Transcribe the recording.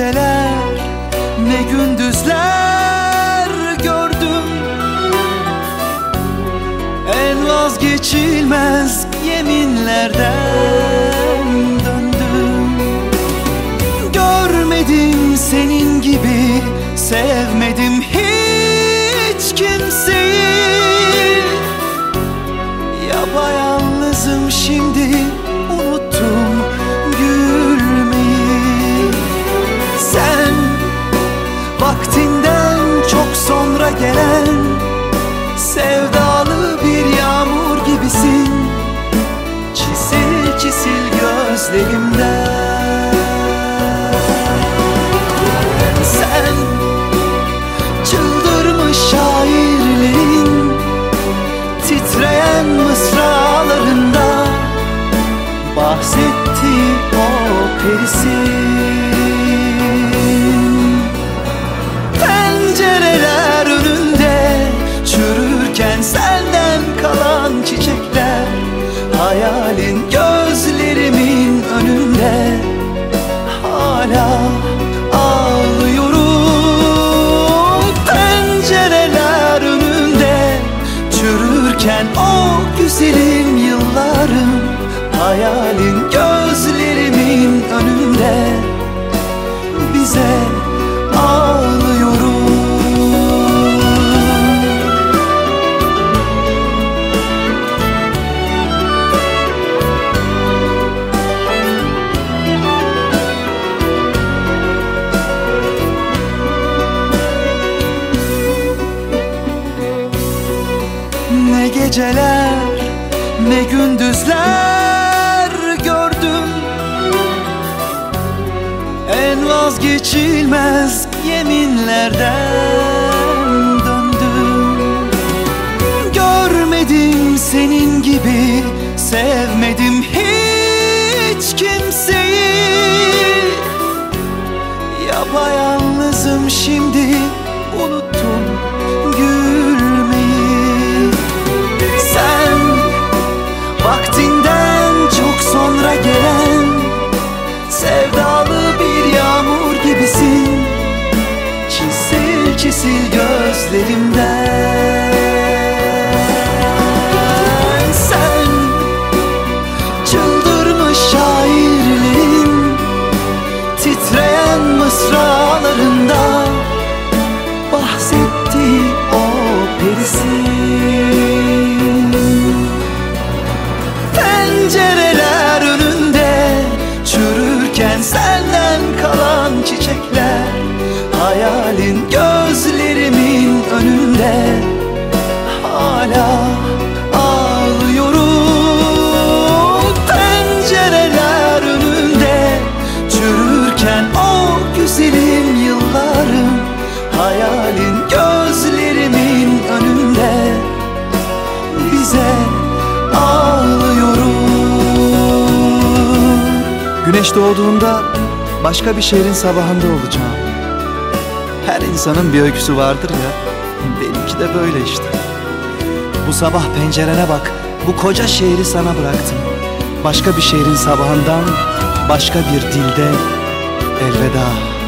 geceler ne gündüzler gördüm. En vazgeçilmez yeminlerden perisin Pencereler önünde Çürürken senden kalan çiçekler Hayalin gözlerimin önünde Hala ağlıyorum. Pencereler önünde Çürürken o güzelim yıllarım Hayalin gözlerimin önünde Bize ağlıyorum Ne geceler ne gündüzler vazgeçilmez yeminlerden döndüm. Görmedim senin gibi sevmedim hiç kimseyi. Yapayalnızım şimdi unuttum gülmeyi. Sen vaktinden çok sonra gelen Sevdalı Çisil çisil gözlerimden. Sen çıldırmış şairlerin Titreyen mısralarında Bahsetti o perisin. Pencereler önünde Çürürken senden kalan çiçekler Hayalin gözlerimin önünde. Bize ağlıyorum Güneş doğduğunda başka bir şehrin sabahında olacağım. Her insanın bir öyküsü vardır ya. Benimki de böyle işte. Bu sabah pencerene bak. Bu koca şehri sana bıraktım. Başka bir şehrin sabahından Başka bir dilde Elveda